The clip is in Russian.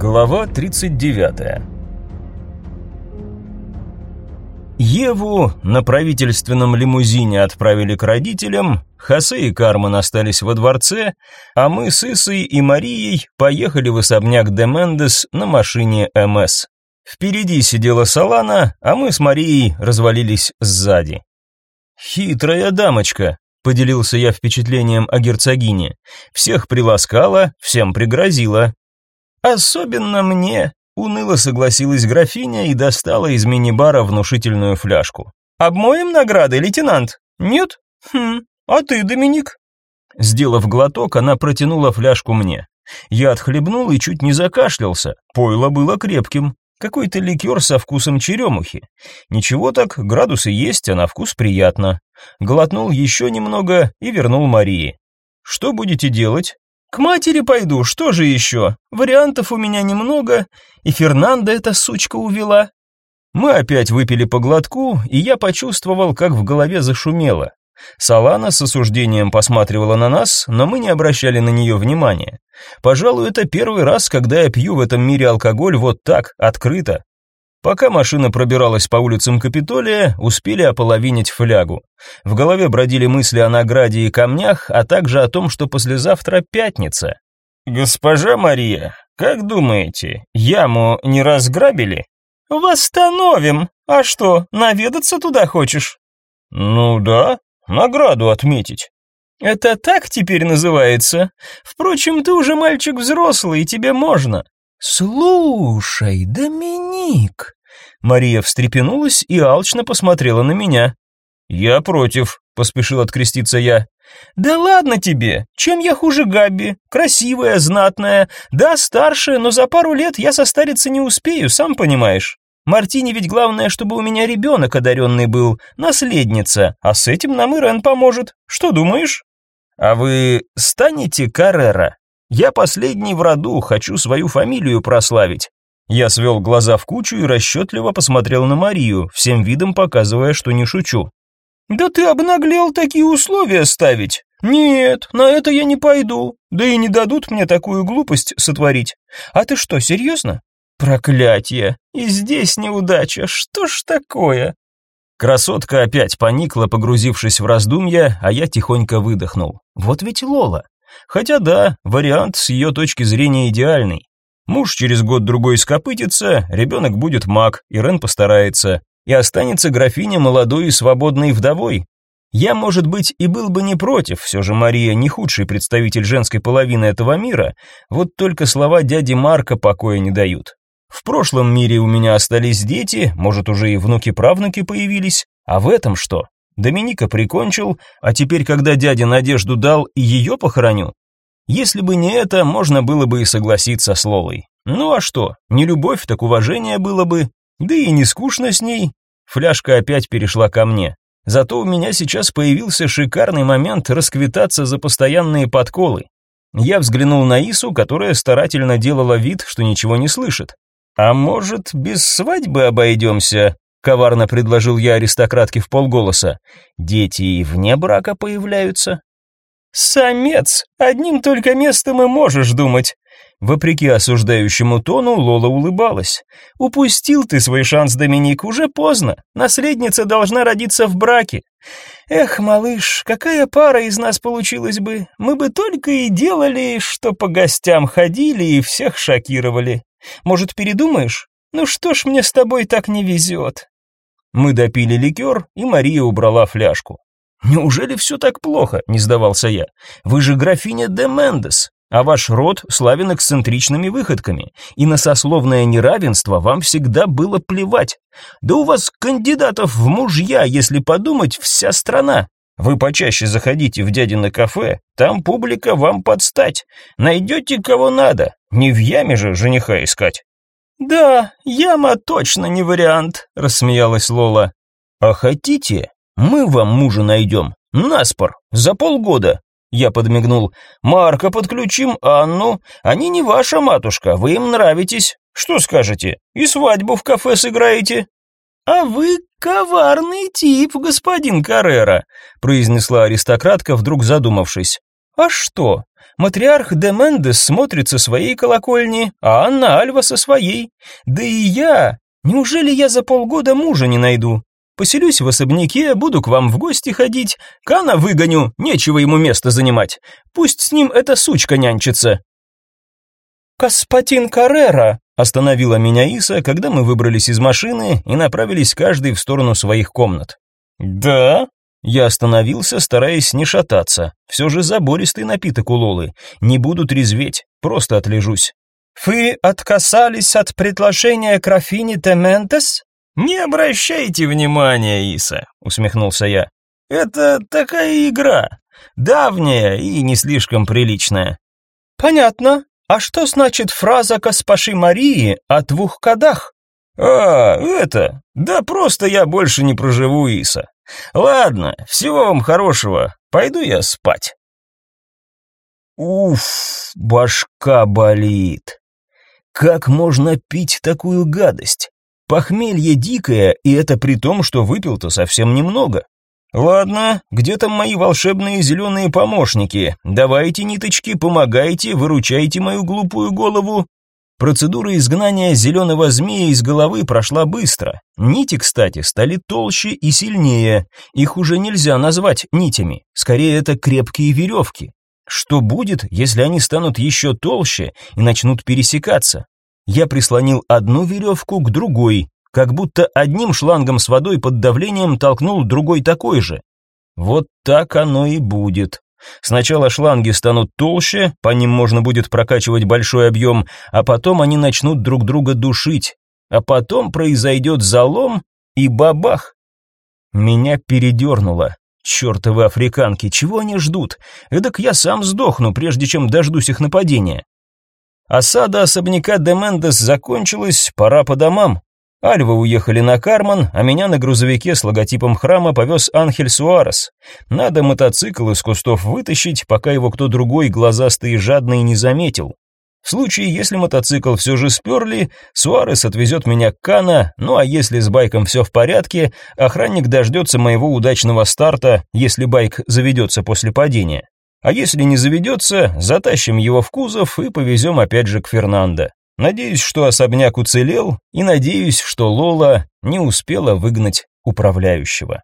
Глава 39 Еву на правительственном лимузине отправили к родителям, Хосе и Кармен остались во дворце, а мы с Исой и Марией поехали в особняк де Мендес на машине МС. Впереди сидела Салана, а мы с Марией развалились сзади. «Хитрая дамочка», — поделился я впечатлением о герцогине. «Всех приласкала, всем пригрозила». «Особенно мне», — уныло согласилась графиня и достала из мини-бара внушительную фляжку. «Обмоем награды, лейтенант?» «Нет? Хм, а ты, Доминик?» Сделав глоток, она протянула фляжку мне. Я отхлебнул и чуть не закашлялся. Пойло было крепким. Какой-то ликер со вкусом черемухи. Ничего так, градусы есть, а на вкус приятно. Глотнул еще немного и вернул Марии. «Что будете делать?» «К матери пойду, что же еще? Вариантов у меня немного, и Фернанда эта сучка увела». Мы опять выпили по глотку, и я почувствовал, как в голове зашумело. Салана с осуждением посматривала на нас, но мы не обращали на нее внимания. Пожалуй, это первый раз, когда я пью в этом мире алкоголь вот так, открыто. Пока машина пробиралась по улицам Капитолия, успели ополовинить флягу. В голове бродили мысли о награде и камнях, а также о том, что послезавтра пятница. «Госпожа Мария, как думаете, яму не разграбили?» «Восстановим. А что, наведаться туда хочешь?» «Ну да, награду отметить». «Это так теперь называется? Впрочем, ты уже мальчик взрослый, и тебе можно». «Слушай, Доминик!» Мария встрепенулась и алчно посмотрела на меня. «Я против», — поспешил откреститься я. «Да ладно тебе! Чем я хуже Габи? Красивая, знатная, да, старшая, но за пару лет я состариться не успею, сам понимаешь. Мартине ведь главное, чтобы у меня ребенок одаренный был, наследница, а с этим нам Ирен поможет. Что думаешь?» «А вы станете Каррера? Я последний в роду, хочу свою фамилию прославить». Я свел глаза в кучу и расчетливо посмотрел на Марию, всем видом показывая, что не шучу. «Да ты обнаглел такие условия ставить? Нет, на это я не пойду, да и не дадут мне такую глупость сотворить. А ты что, серьезно? Проклятье! И здесь неудача, что ж такое?» Красотка опять поникла, погрузившись в раздумья, а я тихонько выдохнул. Вот ведь Лола. Хотя да, вариант с ее точки зрения идеальный. Муж через год-другой скопытится, ребенок будет маг, Ирен постарается, и останется графиня молодой и свободной вдовой. Я, может быть, и был бы не против, все же Мария не худший представитель женской половины этого мира, вот только слова дяди Марка покоя не дают. В прошлом мире у меня остались дети, может, уже и внуки-правнуки появились, а в этом что? Доминика прикончил, а теперь, когда дядя надежду дал, и ее похороню? Если бы не это, можно было бы и согласиться с Лолой. Ну а что, не любовь, так уважение было бы, да и не скучно с ней. Фляжка опять перешла ко мне. Зато у меня сейчас появился шикарный момент расквитаться за постоянные подколы. Я взглянул на Ису, которая старательно делала вид, что ничего не слышит. «А может, без свадьбы обойдемся?» — коварно предложил я аристократке в полголоса. «Дети и вне брака появляются». «Самец! Одним только местом и можешь думать!» Вопреки осуждающему тону, Лола улыбалась. «Упустил ты свой шанс, Доминик, уже поздно. Наследница должна родиться в браке. Эх, малыш, какая пара из нас получилась бы. Мы бы только и делали, что по гостям ходили и всех шокировали. Может, передумаешь? Ну что ж мне с тобой так не везет?» Мы допили ликер, и Мария убрала фляжку. «Неужели все так плохо?» – не сдавался я. «Вы же графиня де Мендес, а ваш род славен эксцентричными выходками, и на сословное неравенство вам всегда было плевать. Да у вас кандидатов в мужья, если подумать, вся страна. Вы почаще заходите в дядино кафе, там публика вам подстать. Найдете кого надо, не в яме же жениха искать». «Да, яма точно не вариант», — рассмеялась Лола. «А хотите, мы вам мужа найдем, наспор, за полгода». Я подмигнул. «Марка подключим, Анну. Они не ваша матушка, вы им нравитесь. Что скажете? И свадьбу в кафе сыграете?» «А вы коварный тип, господин Каррера», произнесла аристократка, вдруг задумавшись. «А что? Матриарх де Мендес смотрит со своей колокольни, а Анна Альва со своей. Да и я... Неужели я за полгода мужа не найду? Поселюсь в особняке, буду к вам в гости ходить, Кана выгоню, нечего ему место занимать. Пусть с ним эта сучка нянчится. Каспатин Каррера, остановила меня Иса, когда мы выбрались из машины и направились каждый в сторону своих комнат. Да? Я остановился, стараясь не шататься. Все же забористый напиток у Лолы. Не буду трезветь, просто отлежусь. Вы отказались от предложения графини Тементес? Не обращайте внимания, Иса, усмехнулся я. Это такая игра, давняя и не слишком приличная. Понятно. А что значит фраза Каспаши Марии о двух кадах? А, это. Да просто я больше не проживу, Иса. Ладно, всего вам хорошего. Пойду я спать. Уф, башка болит. Как можно пить такую гадость? Похмелье дикое, и это при том, что выпил-то совсем немного. Ладно, где там мои волшебные зеленые помощники? Давайте, ниточки, помогайте, выручайте мою глупую голову. Процедура изгнания зеленого змея из головы прошла быстро. Нити, кстати, стали толще и сильнее. Их уже нельзя назвать нитями. Скорее, это крепкие веревки. Что будет, если они станут еще толще и начнут пересекаться? Я прислонил одну веревку к другой, как будто одним шлангом с водой под давлением толкнул другой такой же. Вот так оно и будет. Сначала шланги станут толще, по ним можно будет прокачивать большой объем, а потом они начнут друг друга душить. А потом произойдет залом и бабах. Меня передернуло. Чёртовы африканки, чего они ждут? Эдак я сам сдохну, прежде чем дождусь их нападения. Осада особняка Демендес закончилась, пора по домам. Альвы уехали на Карман, а меня на грузовике с логотипом храма повез Анхель Суарес. Надо мотоцикл из кустов вытащить, пока его кто другой глазастый и жадный не заметил. В случае, если мотоцикл все же сперли, Суарес отвезет меня к Кана, ну а если с байком все в порядке, охранник дождется моего удачного старта, если байк заведется после падения. А если не заведется, затащим его в кузов и повезем опять же к Фернандо. Надеюсь, что особняк уцелел, и надеюсь, что Лола не успела выгнать управляющего.